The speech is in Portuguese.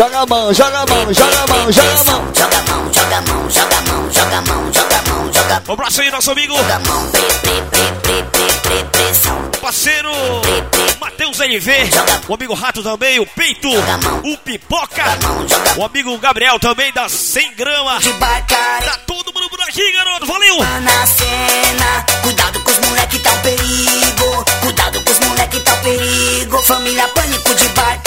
joga a mão, joga a mão, joga a mão, joga a mão. Joga a mão, joga a mão, joga a mão, joga a mão, joga a mão, joga a mão. Um abraço aí, nosso amigo. Joga a mão, pre, pre, pre, pre, pre, pre. Parceiro Matheus NV, o amigo Rato também, o Peito, o Pipoca, o amigo Gabriel também da 100 grama. Tá todo mundo por aqui, garoto, valeu! Na cena, cuidado com os moleque, tá o perigo. Cuidado com os moleque, tá o perigo. Família, pânico de bar